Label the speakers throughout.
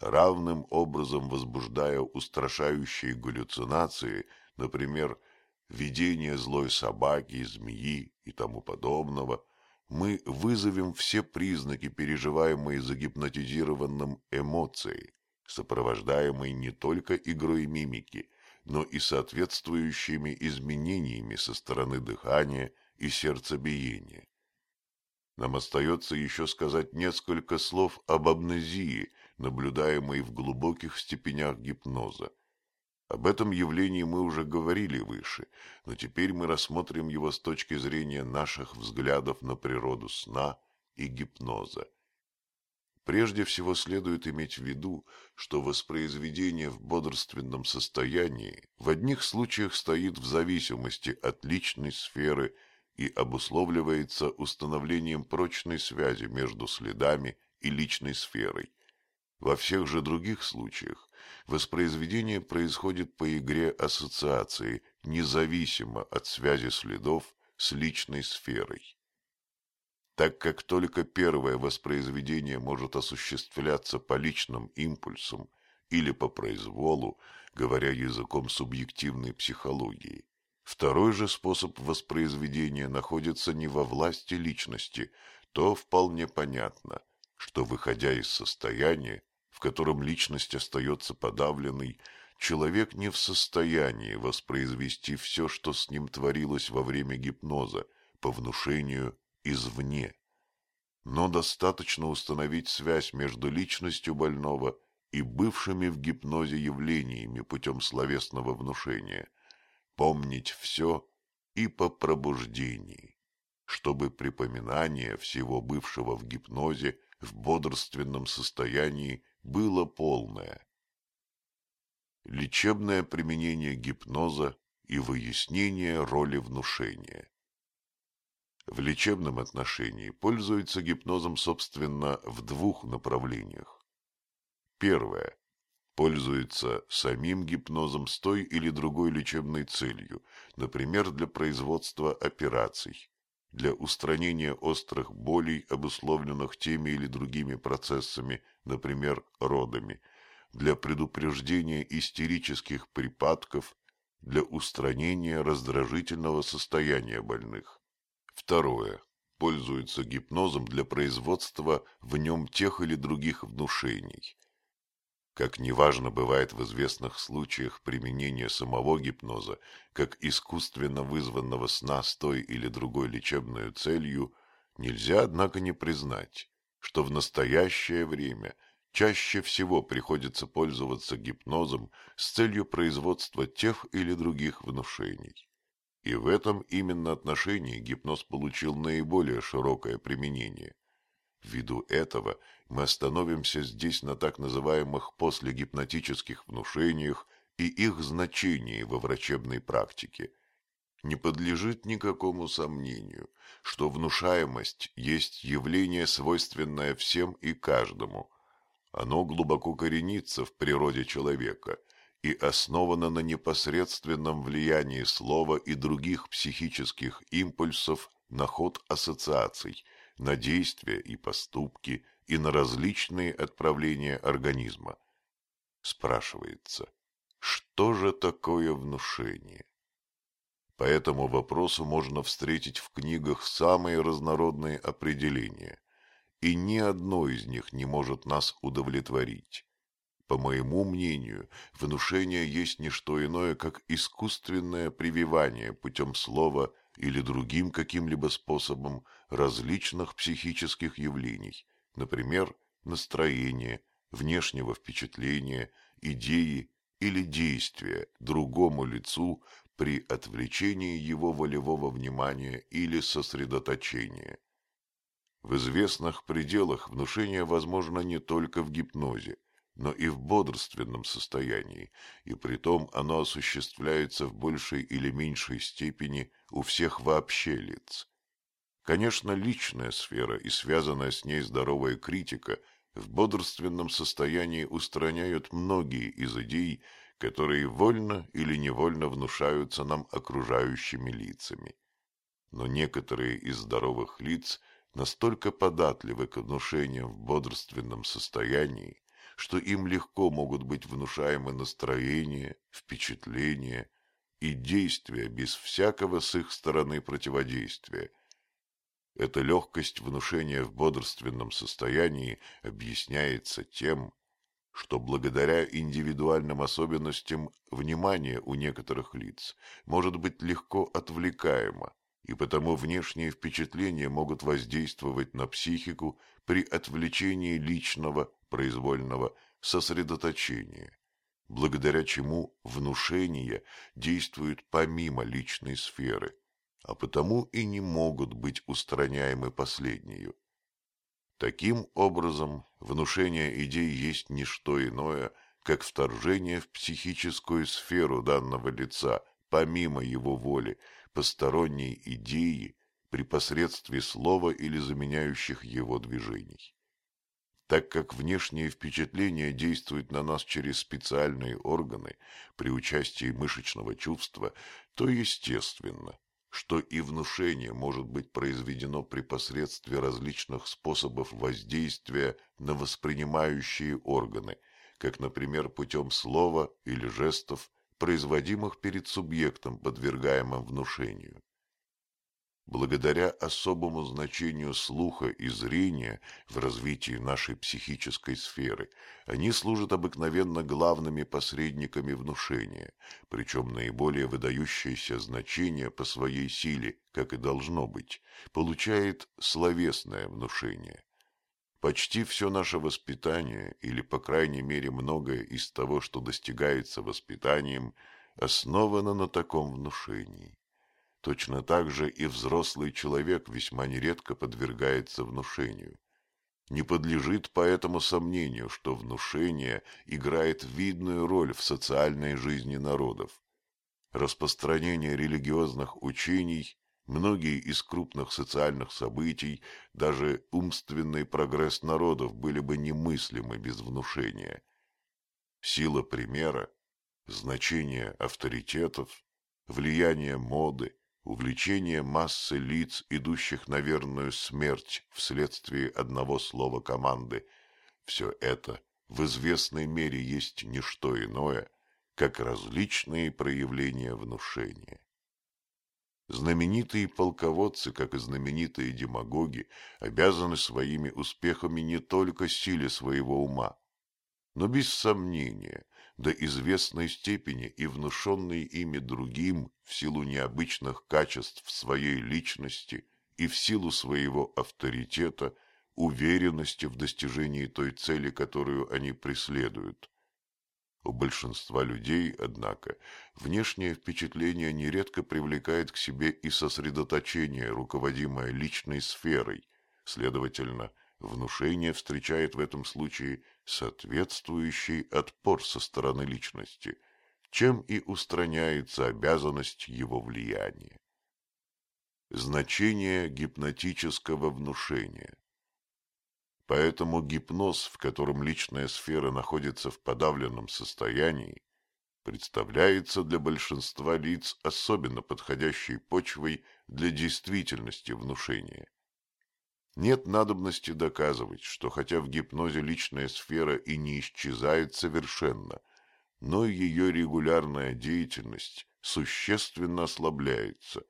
Speaker 1: равным образом возбуждая устрашающие галлюцинации, например, видение злой собаки, змеи и тому подобного, мы вызовем все признаки, переживаемые загипнотизированным эмоцией, сопровождаемой не только игрой мимики, но и соответствующими изменениями со стороны дыхания и сердцебиения. Нам остается еще сказать несколько слов об амнезии, наблюдаемой в глубоких степенях гипноза. Об этом явлении мы уже говорили выше, но теперь мы рассмотрим его с точки зрения наших взглядов на природу сна и гипноза. Прежде всего следует иметь в виду, что воспроизведение в бодрственном состоянии в одних случаях стоит в зависимости от личной сферы и обусловливается установлением прочной связи между следами и личной сферой. Во всех же других случаях воспроизведение происходит по игре ассоциации, независимо от связи следов с личной сферой. Так как только первое воспроизведение может осуществляться по личным импульсам или по произволу, говоря языком субъективной психологии, второй же способ воспроизведения находится не во власти личности, то вполне понятно, что, выходя из состояния, в котором личность остается подавленной, человек не в состоянии воспроизвести все, что с ним творилось во время гипноза, по внушению извне. Но достаточно установить связь между личностью больного и бывшими в гипнозе явлениями путем словесного внушения, помнить все и по пробуждении, чтобы припоминание всего бывшего в гипнозе в бодрственном состоянии было полное. Лечебное применение гипноза и выяснение роли внушения. В лечебном отношении пользуется гипнозом, собственно, в двух направлениях. Первое. Пользуется самим гипнозом с той или другой лечебной целью, например, для производства операций, для устранения острых болей, обусловленных теми или другими процессами, например, родами, для предупреждения истерических припадков, для устранения раздражительного состояния больных. Второе. Пользуется гипнозом для производства в нем тех или других внушений. Как неважно бывает в известных случаях применение самого гипноза, как искусственно вызванного сна с той или другой лечебной целью, нельзя, однако, не признать, что в настоящее время чаще всего приходится пользоваться гипнозом с целью производства тех или других внушений. И в этом именно отношении гипноз получил наиболее широкое применение. Ввиду этого мы остановимся здесь на так называемых послегипнотических внушениях и их значении во врачебной практике. Не подлежит никакому сомнению, что внушаемость есть явление, свойственное всем и каждому. Оно глубоко коренится в природе человека и основано на непосредственном влиянии слова и других психических импульсов на ход ассоциаций, на действия и поступки – и на различные отправления организма. Спрашивается, что же такое внушение? По этому вопросу можно встретить в книгах самые разнородные определения, и ни одно из них не может нас удовлетворить. По моему мнению, внушение есть не что иное, как искусственное прививание путем слова или другим каким-либо способом различных психических явлений, например, настроения, внешнего впечатления, идеи или действия другому лицу при отвлечении его волевого внимания или сосредоточения. В известных пределах внушение возможно не только в гипнозе, но и в бодрственном состоянии, и притом оно осуществляется в большей или меньшей степени у всех вообще лиц. Конечно, личная сфера и связанная с ней здоровая критика в бодрственном состоянии устраняют многие из идей, которые вольно или невольно внушаются нам окружающими лицами. Но некоторые из здоровых лиц настолько податливы к внушениям в бодрственном состоянии, что им легко могут быть внушаемы настроения, впечатления и действия без всякого с их стороны противодействия. Эта легкость внушения в бодрственном состоянии объясняется тем, что благодаря индивидуальным особенностям внимание у некоторых лиц может быть легко отвлекаемо, и потому внешние впечатления могут воздействовать на психику при отвлечении личного, произвольного сосредоточения, благодаря чему внушения действуют помимо личной сферы, а потому и не могут быть устраняемы последнею. Таким образом, внушение идей есть не что иное, как вторжение в психическую сферу данного лица, помимо его воли, посторонней идеи при посредстве слова или заменяющих его движений. Так как внешние впечатления действуют на нас через специальные органы при участии мышечного чувства, то естественно, что и внушение может быть произведено при посредстве различных способов воздействия на воспринимающие органы, как, например, путем слова или жестов, производимых перед субъектом, подвергаемым внушению. Благодаря особому значению слуха и зрения в развитии нашей психической сферы, они служат обыкновенно главными посредниками внушения, причем наиболее выдающееся значение по своей силе, как и должно быть, получает словесное внушение. Почти все наше воспитание, или, по крайней мере, многое из того, что достигается воспитанием, основано на таком внушении. Точно так же и взрослый человек весьма нередко подвергается внушению. Не подлежит поэтому сомнению, что внушение играет видную роль в социальной жизни народов. Распространение религиозных учений, многие из крупных социальных событий, даже умственный прогресс народов были бы немыслимы без внушения. Сила примера, значение авторитетов, влияние моды, увлечение массы лиц, идущих на верную смерть вследствие одного слова команды, все это в известной мере есть не что иное, как различные проявления внушения. Знаменитые полководцы, как и знаменитые демагоги, обязаны своими успехами не только силе своего ума, но без сомнения до известной степени и внушенный ими другим в силу необычных качеств своей личности и в силу своего авторитета, уверенности в достижении той цели, которую они преследуют. У большинства людей, однако, внешнее впечатление нередко привлекает к себе и сосредоточение, руководимое личной сферой, следовательно, внушение встречает в этом случае соответствующий отпор со стороны личности, чем и устраняется обязанность его влияния. Значение гипнотического внушения Поэтому гипноз, в котором личная сфера находится в подавленном состоянии, представляется для большинства лиц особенно подходящей почвой для действительности внушения. Нет надобности доказывать, что хотя в гипнозе личная сфера и не исчезает совершенно, но ее регулярная деятельность существенно ослабляется,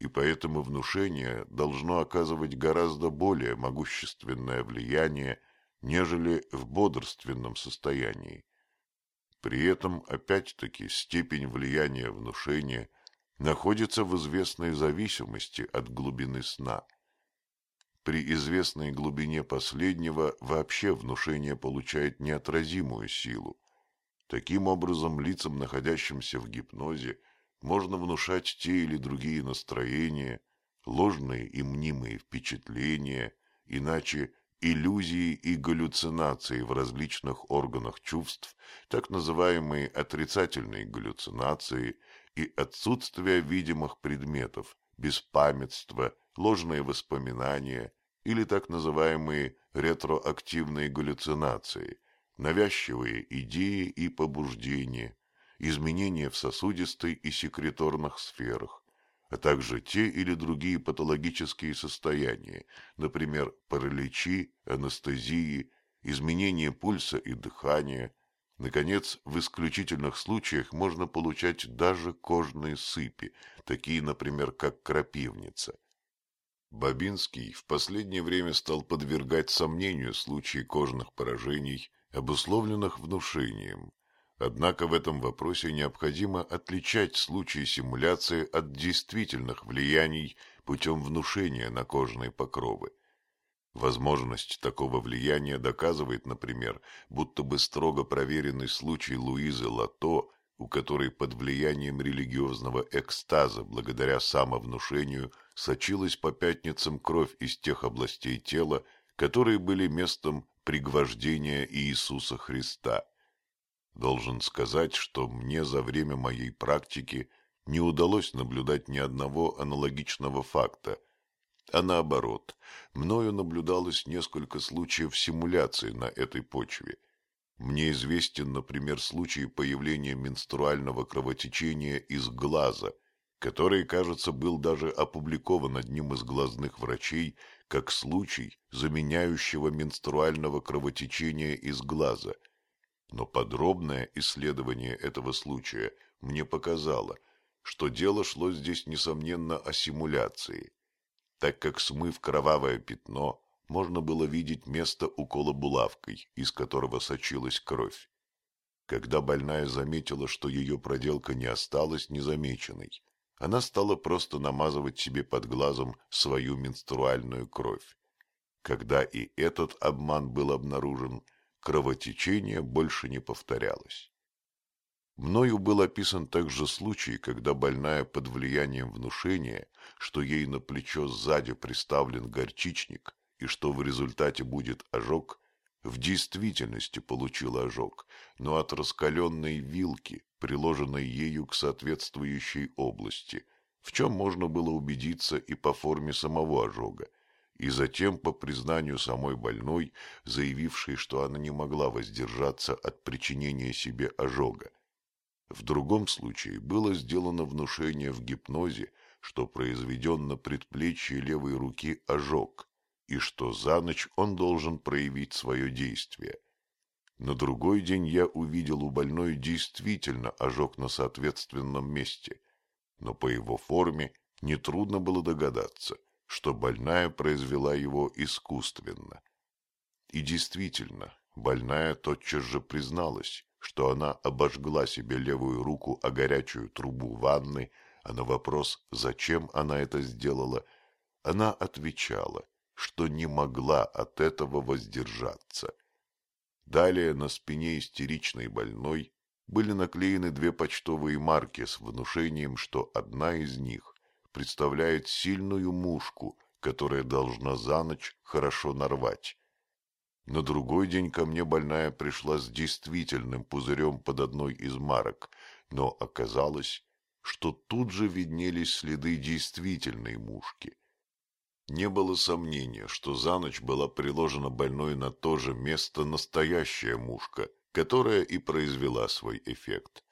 Speaker 1: и поэтому внушение должно оказывать гораздо более могущественное влияние, нежели в бодрственном состоянии. При этом, опять-таки, степень влияния внушения находится в известной зависимости от глубины сна – при известной глубине последнего вообще внушение получает неотразимую силу. Таким образом, лицам, находящимся в гипнозе, можно внушать те или другие настроения, ложные и мнимые впечатления, иначе иллюзии и галлюцинации в различных органах чувств, так называемые отрицательные галлюцинации и отсутствие видимых предметов, беспамятство, ложные воспоминания или так называемые ретроактивные галлюцинации, навязчивые идеи и побуждения, изменения в сосудистой и секреторных сферах, а также те или другие патологические состояния, например, параличи, анестезии изменение пульса и дыхания. Наконец, в исключительных случаях можно получать даже кожные сыпи, такие, например, как крапивница. Бабинский в последнее время стал подвергать сомнению случаи кожных поражений, обусловленных внушением. Однако в этом вопросе необходимо отличать случаи симуляции от действительных влияний путем внушения на кожные покровы. Возможность такого влияния доказывает, например, будто бы строго проверенный случай Луизы Лато у которой под влиянием религиозного экстаза благодаря самовнушению сочилась по пятницам кровь из тех областей тела, которые были местом пригвождения Иисуса Христа. Должен сказать, что мне за время моей практики не удалось наблюдать ни одного аналогичного факта, а наоборот, мною наблюдалось несколько случаев симуляции на этой почве – мне известен, например, случай появления менструального кровотечения из глаза, который, кажется, был даже опубликован одним из глазных врачей как случай заменяющего менструального кровотечения из глаза. Но подробное исследование этого случая мне показало, что дело шло здесь, несомненно, о симуляции, так как, смыв кровавое пятно, можно было видеть место укола булавкой, из которого сочилась кровь. Когда больная заметила, что ее проделка не осталась незамеченной, она стала просто намазывать себе под глазом свою менструальную кровь. Когда и этот обман был обнаружен, кровотечение больше не повторялось. Мною был описан также случай, когда больная под влиянием внушения, что ей на плечо сзади приставлен горчичник, и что в результате будет ожог, в действительности получила ожог, но от раскаленной вилки, приложенной ею к соответствующей области, в чем можно было убедиться и по форме самого ожога, и затем по признанию самой больной, заявившей, что она не могла воздержаться от причинения себе ожога. В другом случае было сделано внушение в гипнозе, что произведен на предплечье левой руки ожог, и что за ночь он должен проявить свое действие. На другой день я увидел у больной действительно ожог на соответственном месте, но по его форме нетрудно было догадаться, что больная произвела его искусственно. И действительно, больная тотчас же призналась, что она обожгла себе левую руку о горячую трубу ванны, а на вопрос, зачем она это сделала, она отвечала, что не могла от этого воздержаться. Далее на спине истеричной больной были наклеены две почтовые марки с внушением, что одна из них представляет сильную мушку, которая должна за ночь хорошо нарвать. На другой день ко мне больная пришла с действительным пузырем под одной из марок, но оказалось, что тут же виднелись следы действительной мушки – не было сомнения, что за ночь была приложена больной на то же место настоящая мушка, которая и произвела свой эффект.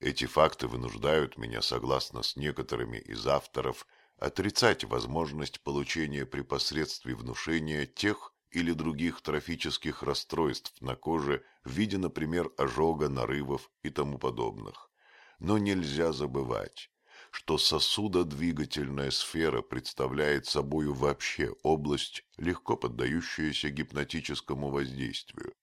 Speaker 1: Эти факты вынуждают меня, согласно с некоторыми из авторов, отрицать возможность получения при посредстве внушения тех или других трофических расстройств на коже в виде, например, ожога, нарывов и тому подобных. Но нельзя забывать, что сосудодвигательная сфера представляет собою вообще область, легко поддающуюся гипнотическому воздействию.